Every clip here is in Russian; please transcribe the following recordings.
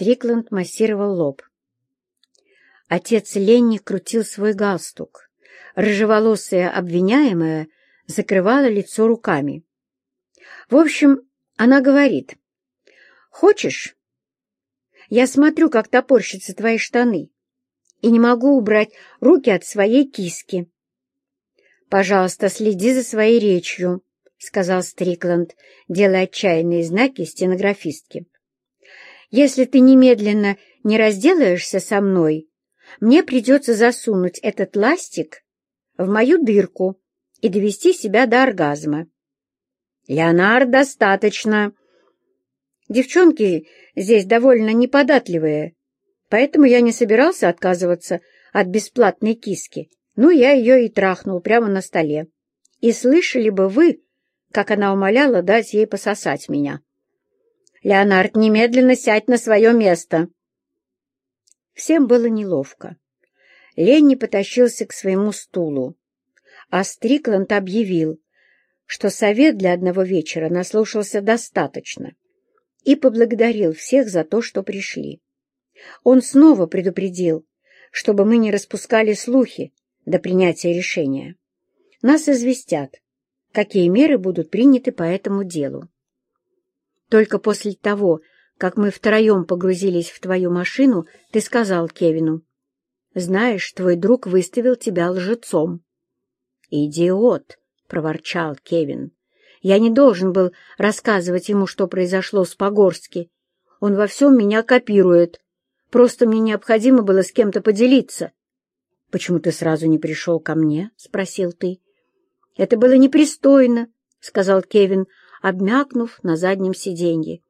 Стрикланд массировал лоб. Отец Ленни крутил свой галстук. Рыжеволосая обвиняемая закрывала лицо руками. В общем, она говорит, «Хочешь? Я смотрю, как топорщатся твои штаны, и не могу убрать руки от своей киски». «Пожалуйста, следи за своей речью», — сказал Стрикланд, делая отчаянные знаки стенографистке. «Если ты немедленно не разделаешься со мной, мне придется засунуть этот ластик в мою дырку и довести себя до оргазма. «Леонард, достаточно!» Девчонки здесь довольно неподатливые, поэтому я не собирался отказываться от бесплатной киски. Ну, я ее и трахнул прямо на столе. И слышали бы вы, как она умоляла дать ей пососать меня. «Леонард, немедленно сядь на свое место!» Всем было неловко. Ленни потащился к своему стулу, а Стрикланд объявил, что совет для одного вечера наслушался достаточно, и поблагодарил всех за то, что пришли. Он снова предупредил, чтобы мы не распускали слухи до принятия решения. Нас известят, какие меры будут приняты по этому делу. Только после того, как мы втроем погрузились в твою машину, ты сказал Кевину, «Знаешь, твой друг выставил тебя лжецом». «Идиот!» — проворчал Кевин. «Я не должен был рассказывать ему, что произошло с Погорски. Он во всем меня копирует. Просто мне необходимо было с кем-то поделиться». «Почему ты сразу не пришел ко мне?» — спросил ты. «Это было непристойно», — сказал Кевин, обмякнув на заднем сиденье.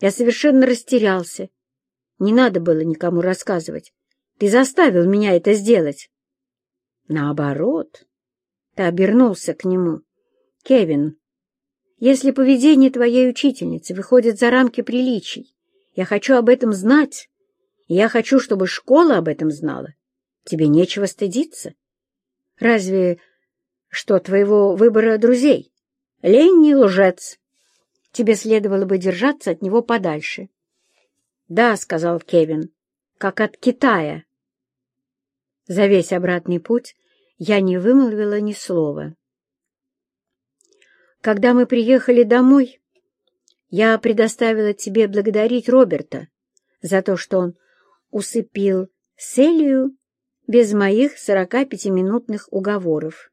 Я совершенно растерялся. Не надо было никому рассказывать. Ты заставил меня это сделать. Наоборот, ты обернулся к нему. Кевин, если поведение твоей учительницы выходит за рамки приличий, я хочу об этом знать, я хочу, чтобы школа об этом знала. Тебе нечего стыдиться. Разве что твоего выбора друзей? Ленни лжец, Тебе следовало бы держаться от него подальше. — Да, — сказал Кевин, — как от Китая. За весь обратный путь я не вымолвила ни слова. Когда мы приехали домой, я предоставила тебе благодарить Роберта за то, что он усыпил Селию без моих сорока пятиминутных уговоров.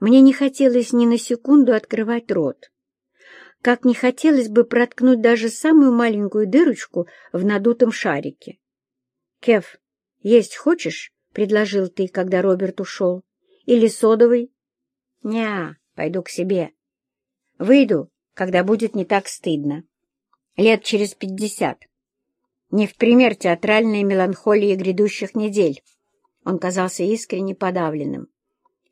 Мне не хотелось ни на секунду открывать рот как не хотелось бы проткнуть даже самую маленькую дырочку в надутом шарике. «Кев, есть хочешь?» — предложил ты, когда Роберт ушел. «Или содовый?» «Ня, пойду к себе. Выйду, когда будет не так стыдно. Лет через пятьдесят. Не в пример театральной меланхолии грядущих недель». Он казался искренне подавленным,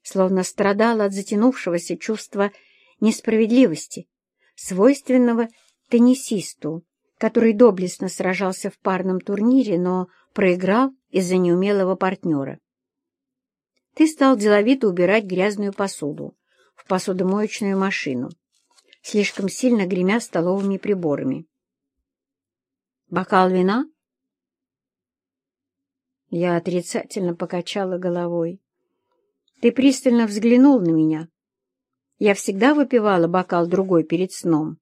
словно страдал от затянувшегося чувства несправедливости свойственного теннисисту, который доблестно сражался в парном турнире, но проиграл из-за неумелого партнера. Ты стал деловито убирать грязную посуду в посудомоечную машину, слишком сильно гремя столовыми приборами. «Бокал вина?» Я отрицательно покачала головой. Ты пристально взглянул на меня, я всегда выпивала бокал другой перед сном,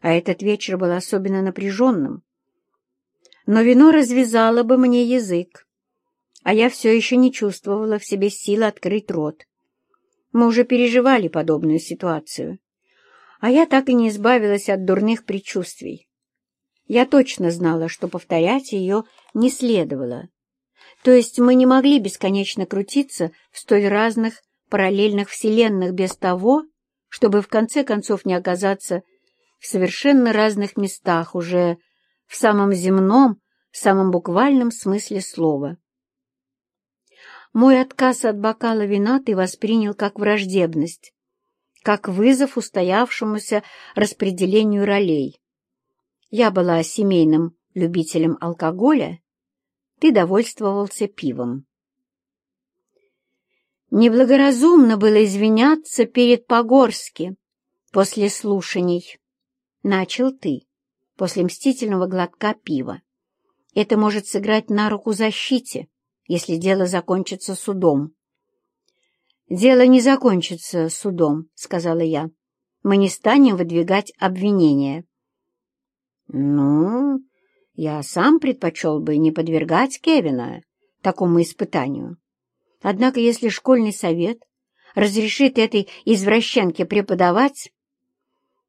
а этот вечер был особенно напряженным. Но вино развязало бы мне язык, а я все еще не чувствовала в себе силы открыть рот. Мы уже переживали подобную ситуацию, а я так и не избавилась от дурных предчувствий. Я точно знала, что повторять ее не следовало. То есть мы не могли бесконечно крутиться в столь разных параллельных вселенных без того, чтобы в конце концов не оказаться в совершенно разных местах уже в самом земном, самом буквальном смысле слова. Мой отказ от бокала вина ты воспринял как враждебность, как вызов устоявшемуся распределению ролей. Я была семейным любителем алкоголя, ты довольствовался пивом. Неблагоразумно было извиняться перед Погорски после слушаний. Начал ты, после мстительного глотка пива. Это может сыграть на руку защите, если дело закончится судом. «Дело не закончится судом», — сказала я. «Мы не станем выдвигать обвинения». «Ну, я сам предпочел бы не подвергать Кевина такому испытанию. Однако если школьный совет разрешит этой извращенке преподавать,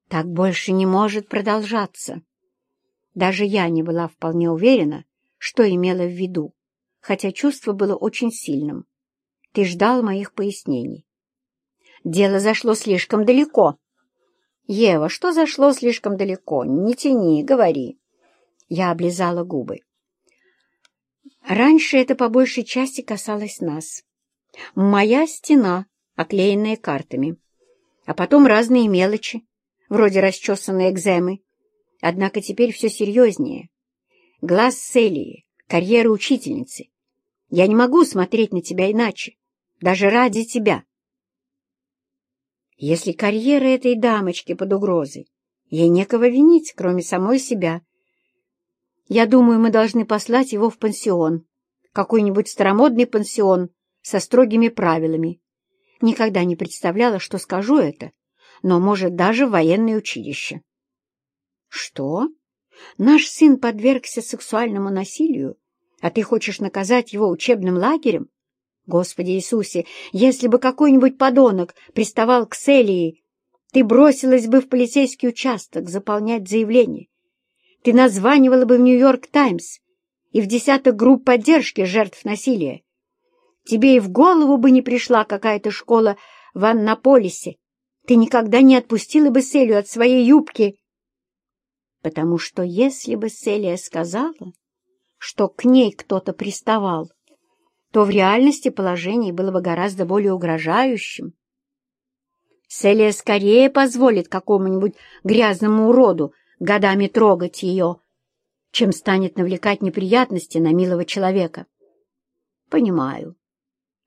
так больше не может продолжаться. Даже я не была вполне уверена, что имела в виду, хотя чувство было очень сильным. Ты ждал моих пояснений. Дело зашло слишком далеко. Ева, что зашло слишком далеко? Не тяни, говори. Я облизала губы. Раньше это по большей части касалось нас. Моя стена, оклеенная картами. А потом разные мелочи, вроде расчесанной экземы. Однако теперь все серьезнее. Глаз Селии, карьера учительницы. Я не могу смотреть на тебя иначе, даже ради тебя. Если карьера этой дамочки под угрозой, ей некого винить, кроме самой себя. Я думаю, мы должны послать его в пансион, какой-нибудь старомодный пансион со строгими правилами. Никогда не представляла, что скажу это, но, может, даже в военное училище. Что? Наш сын подвергся сексуальному насилию, а ты хочешь наказать его учебным лагерем? Господи Иисусе, если бы какой-нибудь подонок приставал к Селии, ты бросилась бы в полицейский участок заполнять заявление. Ты названивала бы в Нью-Йорк Таймс и в десяток групп поддержки жертв насилия. Тебе и в голову бы не пришла какая-то школа в Аннаполисе. Ты никогда не отпустила бы Селию от своей юбки. Потому что если бы Селия сказала, что к ней кто-то приставал, то в реальности положение было бы гораздо более угрожающим. Селия скорее позволит какому-нибудь грязному уроду годами трогать ее, чем станет навлекать неприятности на милого человека. Понимаю.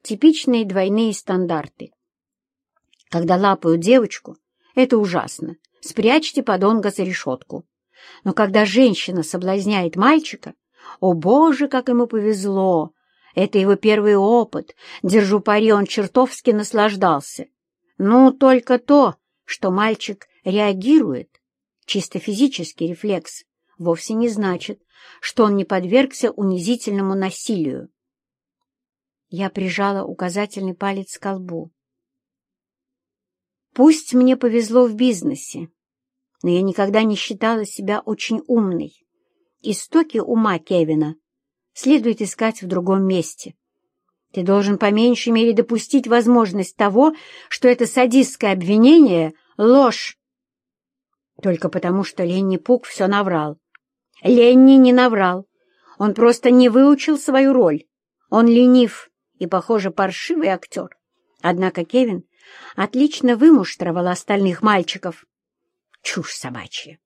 Типичные двойные стандарты. Когда лапают девочку, это ужасно. Спрячьте подонка за решетку. Но когда женщина соблазняет мальчика, о боже, как ему повезло! Это его первый опыт. Держу пари, он чертовски наслаждался. Ну, только то, что мальчик реагирует, чисто физический рефлекс, вовсе не значит, что он не подвергся унизительному насилию. Я прижала указательный палец к колбу. Пусть мне повезло в бизнесе, но я никогда не считала себя очень умной. Истоки ума Кевина следует искать в другом месте. Ты должен по меньшей мере допустить возможность того, что это садистское обвинение — ложь. Только потому, что Ленни Пук все наврал. Ленни не наврал. Он просто не выучил свою роль. Он ленив и, похоже, паршивый актер. Однако Кевин отлично вымуштровал остальных мальчиков. Чушь собачья.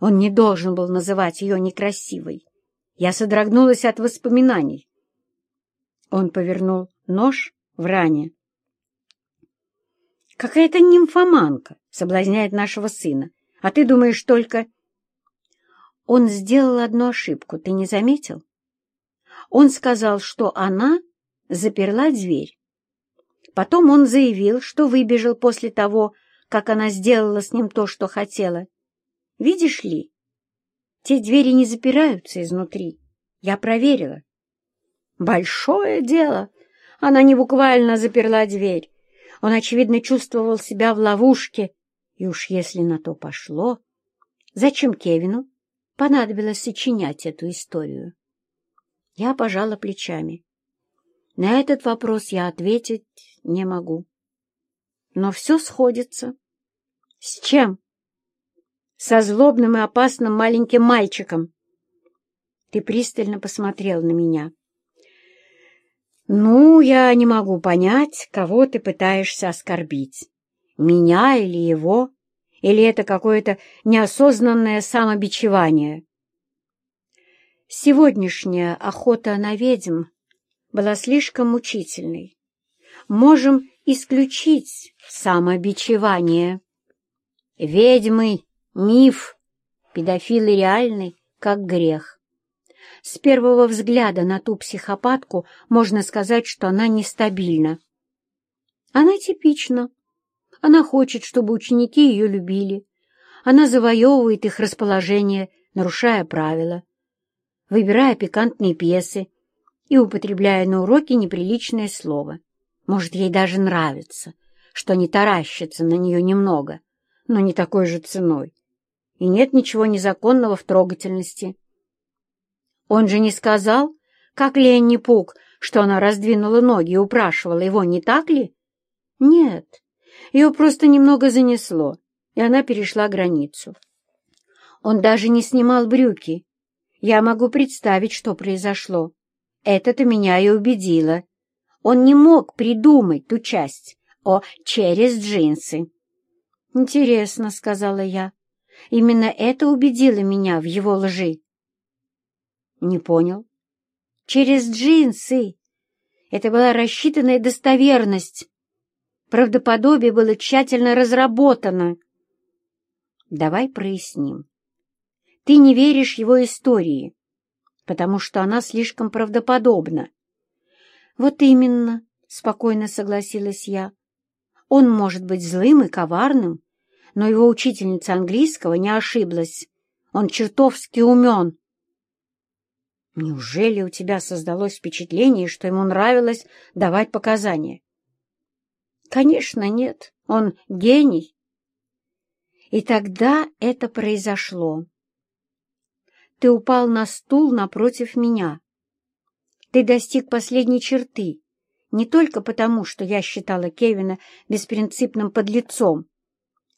Он не должен был называть ее некрасивой. Я содрогнулась от воспоминаний. Он повернул нож в ране. «Какая-то нимфоманка соблазняет нашего сына, а ты думаешь только...» Он сделал одну ошибку, ты не заметил? Он сказал, что она заперла дверь. Потом он заявил, что выбежал после того, как она сделала с ним то, что хотела. Видишь ли, те двери не запираются изнутри. Я проверила. Большое дело. Она не буквально заперла дверь. Он, очевидно, чувствовал себя в ловушке. И уж если на то пошло, зачем Кевину понадобилось сочинять эту историю? Я пожала плечами. На этот вопрос я ответить не могу. Но все сходится. С чем? со злобным и опасным маленьким мальчиком. Ты пристально посмотрел на меня. Ну, я не могу понять, кого ты пытаешься оскорбить. Меня или его? Или это какое-то неосознанное самобичевание? Сегодняшняя охота на ведьм была слишком мучительной. Можем исключить самобичевание. Ведьмы Миф. Педофилы реальны, как грех. С первого взгляда на ту психопатку можно сказать, что она нестабильна. Она типична. Она хочет, чтобы ученики ее любили. Она завоевывает их расположение, нарушая правила, выбирая пикантные пьесы и употребляя на уроке неприличное слово. Может, ей даже нравится, что не таращится на нее немного, но не такой же ценой. И нет ничего незаконного в трогательности. Он же не сказал, как Ленни Пук, что она раздвинула ноги и упрашивала его, не так ли? Нет, ее просто немного занесло, и она перешла границу. Он даже не снимал брюки. Я могу представить, что произошло. Это-то меня и убедило. Он не мог придумать ту часть о «через джинсы». «Интересно», — сказала я. «Именно это убедило меня в его лжи». «Не понял». «Через джинсы». Это была рассчитанная достоверность. Правдоподобие было тщательно разработано. Давай проясним. Ты не веришь его истории, потому что она слишком правдоподобна. Вот именно, — спокойно согласилась я. Он может быть злым и коварным, но его учительница английского не ошиблась. Он чертовски умен. Неужели у тебя создалось впечатление, что ему нравилось давать показания? Конечно, нет. Он гений. И тогда это произошло. Ты упал на стул напротив меня. Ты достиг последней черты, не только потому, что я считала Кевина беспринципным подлецом,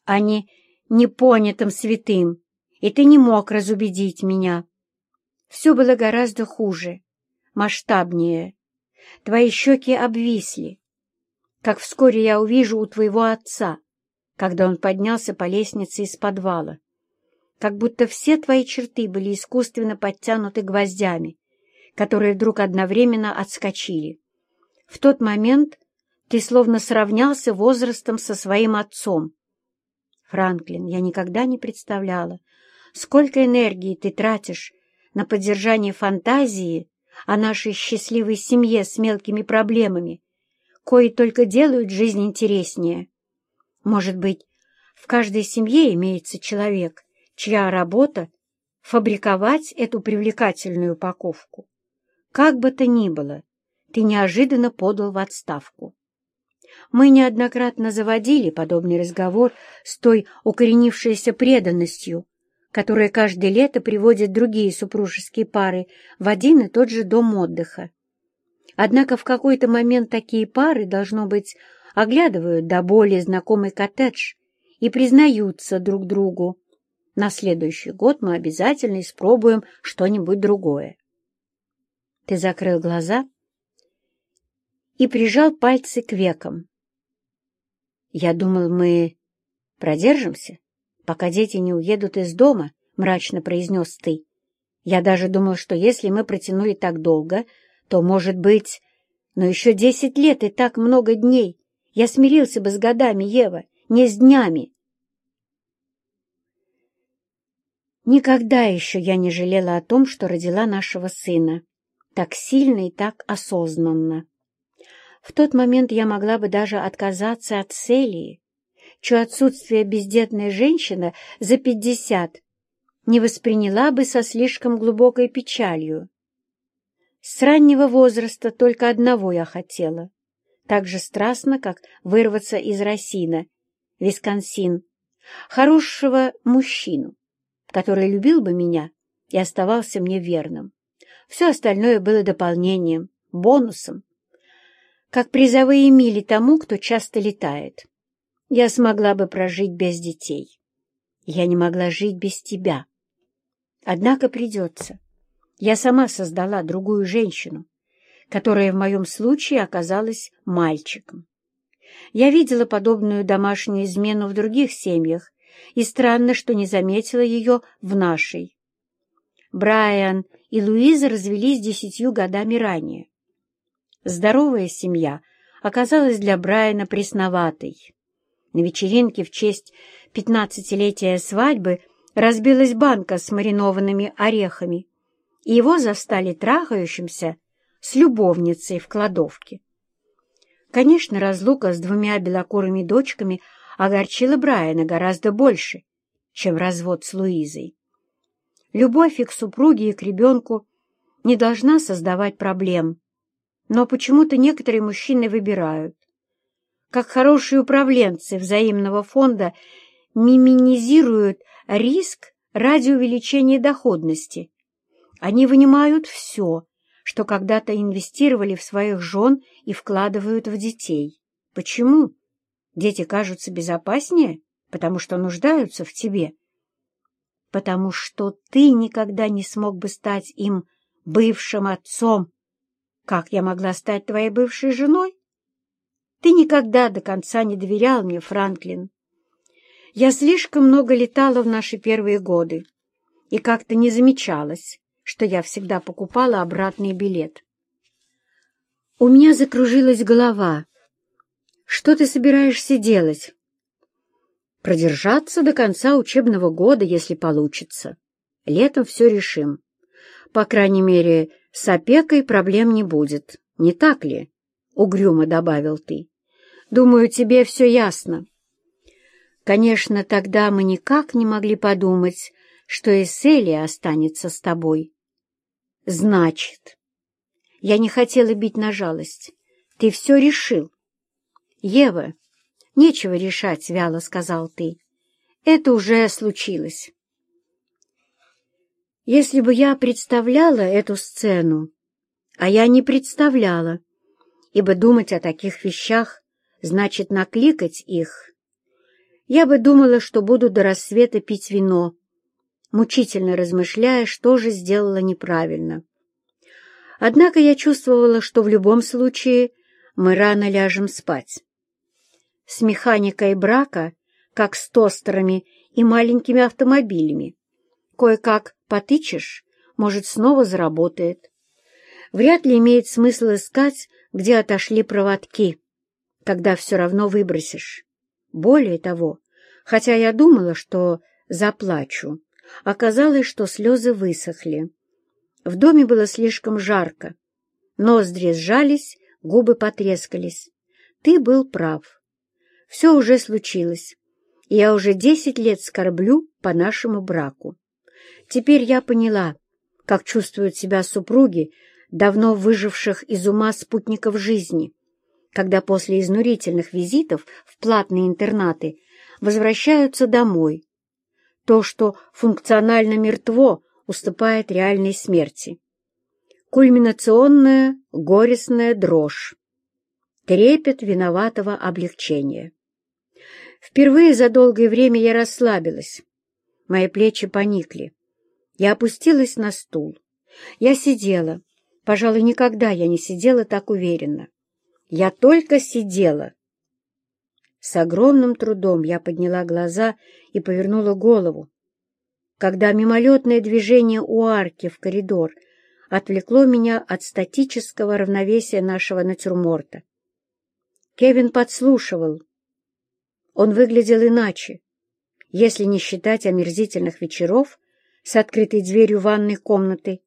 а не непонятым святым, и ты не мог разубедить меня. Все было гораздо хуже, масштабнее. Твои щеки обвисли, как вскоре я увижу у твоего отца, когда он поднялся по лестнице из подвала. Как будто все твои черты были искусственно подтянуты гвоздями, которые вдруг одновременно отскочили. В тот момент ты словно сравнялся возрастом со своим отцом. Франклин, я никогда не представляла, сколько энергии ты тратишь на поддержание фантазии о нашей счастливой семье с мелкими проблемами, кои только делают жизнь интереснее. Может быть, в каждой семье имеется человек, чья работа — фабриковать эту привлекательную упаковку. Как бы то ни было, ты неожиданно подал в отставку. Мы неоднократно заводили подобный разговор с той укоренившейся преданностью, которая каждое лето приводит другие супружеские пары в один и тот же дом отдыха. Однако в какой-то момент такие пары, должно быть, оглядывают до боли знакомый коттедж и признаются друг другу. На следующий год мы обязательно испробуем что-нибудь другое. Ты закрыл глаза и прижал пальцы к векам. Я думал, мы продержимся, пока дети не уедут из дома, — мрачно произнес ты. Я даже думал, что если мы протянули так долго, то, может быть... Но еще десять лет и так много дней. Я смирился бы с годами, Ева, не с днями. Никогда еще я не жалела о том, что родила нашего сына. Так сильно и так осознанно. В тот момент я могла бы даже отказаться от Селии, чье отсутствие бездетная женщина за пятьдесят не восприняла бы со слишком глубокой печалью. С раннего возраста только одного я хотела, так же страстно, как вырваться из Росина, Висконсин, хорошего мужчину, который любил бы меня и оставался мне верным. Все остальное было дополнением, бонусом, как призовые мили тому, кто часто летает. Я смогла бы прожить без детей. Я не могла жить без тебя. Однако придется. Я сама создала другую женщину, которая в моем случае оказалась мальчиком. Я видела подобную домашнюю измену в других семьях, и странно, что не заметила ее в нашей. Брайан и Луиза развелись десятью годами ранее. Здоровая семья оказалась для Брайана пресноватой. На вечеринке в честь пятнадцатилетия свадьбы разбилась банка с маринованными орехами, его застали трахающимся с любовницей в кладовке. Конечно, разлука с двумя белокурыми дочками огорчила Брайана гораздо больше, чем развод с Луизой. Любовь и к супруге, и к ребенку не должна создавать проблем, но почему-то некоторые мужчины выбирают. Как хорошие управленцы взаимного фонда миминизируют риск ради увеличения доходности. Они вынимают все, что когда-то инвестировали в своих жен и вкладывают в детей. Почему? Дети кажутся безопаснее, потому что нуждаются в тебе. Потому что ты никогда не смог бы стать им бывшим отцом. Как я могла стать твоей бывшей женой? Ты никогда до конца не доверял мне, Франклин. Я слишком много летала в наши первые годы и как-то не замечалась, что я всегда покупала обратный билет. У меня закружилась голова. Что ты собираешься делать? Продержаться до конца учебного года, если получится. Летом все решим. По крайней мере, с опекой проблем не будет. Не так ли? — угрюмо добавил ты. Думаю, тебе все ясно. Конечно, тогда мы никак не могли подумать, что и Селия останется с тобой. Значит, я не хотела бить на жалость. Ты все решил. Ева, нечего решать, — вяло сказал ты. Это уже случилось. Если бы я представляла эту сцену, а я не представляла, ибо думать о таких вещах значит накликать их, я бы думала, что буду до рассвета пить вино, мучительно размышляя, что же сделала неправильно. Однако я чувствовала, что в любом случае мы рано ляжем спать. С механикой брака, как с тостерами и маленькими автомобилями, кое-как потычешь, может, снова заработает. Вряд ли имеет смысл искать, где отошли проводки, когда все равно выбросишь. Более того, хотя я думала, что заплачу, Оказалось, что слезы высохли. В доме было слишком жарко. Ноздри сжались, губы потрескались. Ты был прав. Все уже случилось. Я уже десять лет скорблю по нашему браку. Теперь я поняла, как чувствуют себя супруги, давно выживших из ума спутников жизни, когда после изнурительных визитов в платные интернаты возвращаются домой, то, что функционально мертво, уступает реальной смерти. Кульминационная горестная дрожь. Трепет виноватого облегчения. Впервые за долгое время я расслабилась. Мои плечи поникли. Я опустилась на стул. Я сидела. Пожалуй, никогда я не сидела так уверенно. Я только сидела. С огромным трудом я подняла глаза и повернула голову, когда мимолетное движение у арки в коридор отвлекло меня от статического равновесия нашего натюрморта. Кевин подслушивал. Он выглядел иначе, если не считать омерзительных вечеров с открытой дверью ванной комнаты.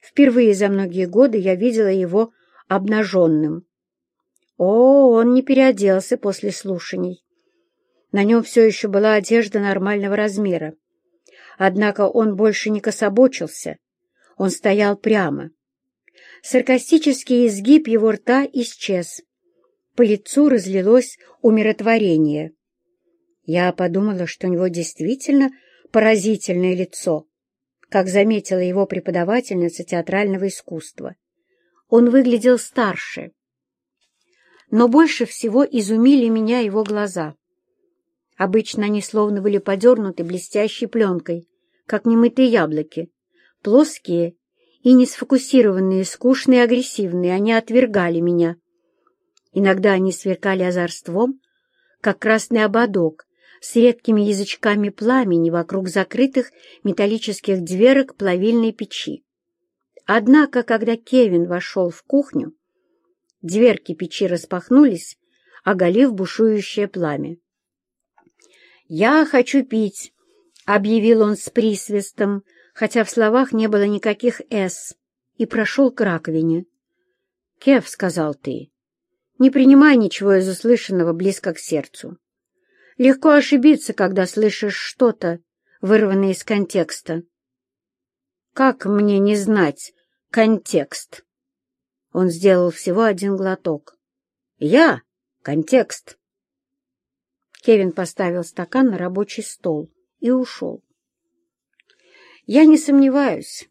Впервые за многие годы я видела его обнаженным. О, он не переоделся после слушаний. На нем все еще была одежда нормального размера. Однако он больше не кособочился. Он стоял прямо. Саркастический изгиб его рта исчез. По лицу разлилось умиротворение. Я подумала, что у него действительно поразительное лицо, как заметила его преподавательница театрального искусства. Он выглядел старше но больше всего изумили меня его глаза. Обычно они словно были подернуты блестящей пленкой, как немытые яблоки, плоские и не сфокусированные, скучные агрессивные, они отвергали меня. Иногда они сверкали озорством, как красный ободок, с редкими язычками пламени вокруг закрытых металлических дверок плавильной печи. Однако, когда Кевин вошел в кухню, Дверки печи распахнулись, оголив бушующее пламя. «Я хочу пить», — объявил он с присвистом, хотя в словах не было никаких «с», и прошел к раковине. «Кев», — сказал ты, — «не принимай ничего из услышанного близко к сердцу. Легко ошибиться, когда слышишь что-то, вырванное из контекста. Как мне не знать контекст?» Он сделал всего один глоток. «Я — контекст». Кевин поставил стакан на рабочий стол и ушел. Я не сомневаюсь,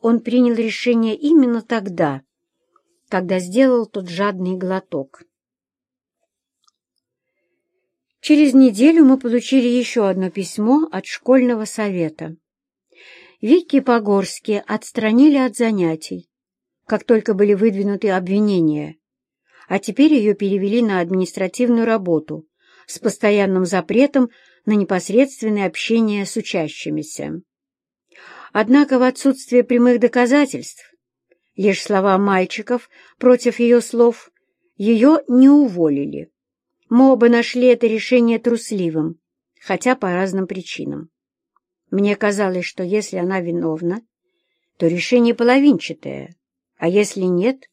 он принял решение именно тогда, когда сделал тот жадный глоток. Через неделю мы получили еще одно письмо от школьного совета. Вики Погорски отстранили от занятий, как только были выдвинуты обвинения, а теперь ее перевели на административную работу с постоянным запретом на непосредственное общение с учащимися. Однако в отсутствие прямых доказательств, лишь слова мальчиков против ее слов, ее не уволили. Мы оба нашли это решение трусливым, хотя по разным причинам. Мне казалось, что если она виновна, то решение половинчатое, а если нет,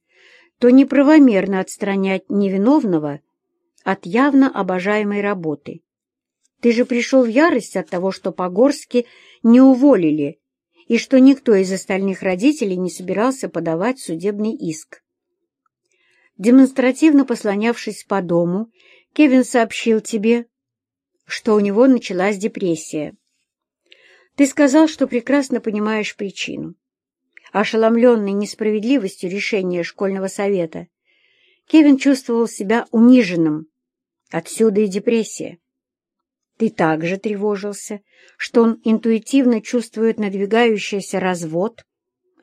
то неправомерно отстранять невиновного от явно обожаемой работы. Ты же пришел в ярость от того, что Погорски не уволили и что никто из остальных родителей не собирался подавать судебный иск. Демонстративно послонявшись по дому, Кевин сообщил тебе, что у него началась депрессия. Ты сказал, что прекрасно понимаешь причину. Ошеломленный несправедливостью решения школьного совета, Кевин чувствовал себя униженным. Отсюда и депрессия. Ты также тревожился, что он интуитивно чувствует надвигающийся развод,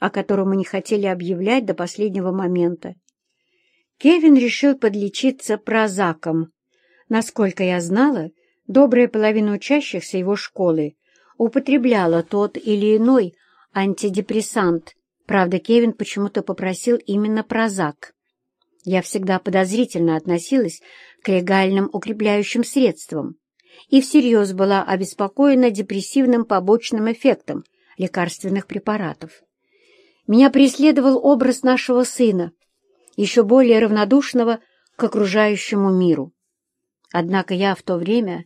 о котором мы не хотели объявлять до последнего момента. Кевин решил подлечиться прозаком. Насколько я знала, добрая половина учащихся его школы употребляла тот или иной антидепрессант. Правда, Кевин почему-то попросил именно прозак. Я всегда подозрительно относилась к легальным укрепляющим средствам и всерьез была обеспокоена депрессивным побочным эффектом лекарственных препаратов. Меня преследовал образ нашего сына, еще более равнодушного к окружающему миру. Однако я в то время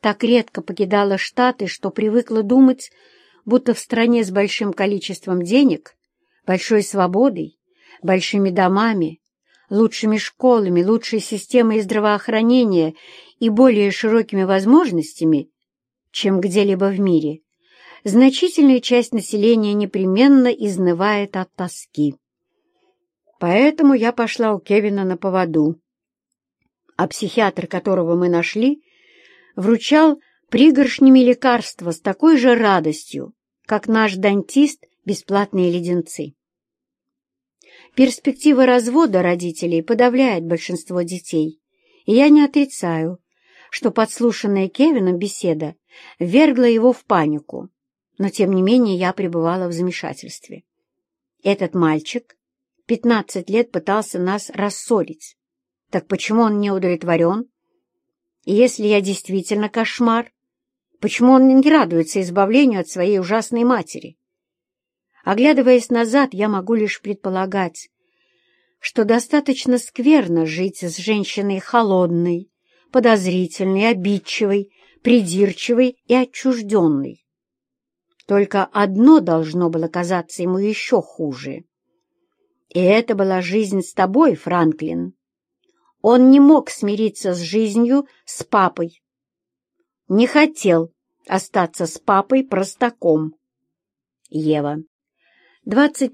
так редко покидала Штаты, что привыкла думать, будто в стране с большим количеством денег, большой свободой, большими домами, лучшими школами, лучшей системой здравоохранения и более широкими возможностями, чем где-либо в мире, значительная часть населения непременно изнывает от тоски. Поэтому я пошла у Кевина на поводу, а психиатр, которого мы нашли, вручал пригоршнями лекарства с такой же радостью, как наш дантист бесплатные леденцы. Перспектива развода родителей подавляет большинство детей, и я не отрицаю, что подслушанная Кевином беседа ввергла его в панику, но тем не менее я пребывала в замешательстве. Этот мальчик пятнадцать лет пытался нас рассорить. Так почему он не удовлетворен? И если я действительно кошмар, почему он не радуется избавлению от своей ужасной матери? Оглядываясь назад, я могу лишь предполагать, что достаточно скверно жить с женщиной холодной, подозрительный, обидчивый, придирчивый и отчужденный. Только одно должно было казаться ему еще хуже. И это была жизнь с тобой, Франклин. Он не мог смириться с жизнью с папой. Не хотел остаться с папой простаком. Ева. 25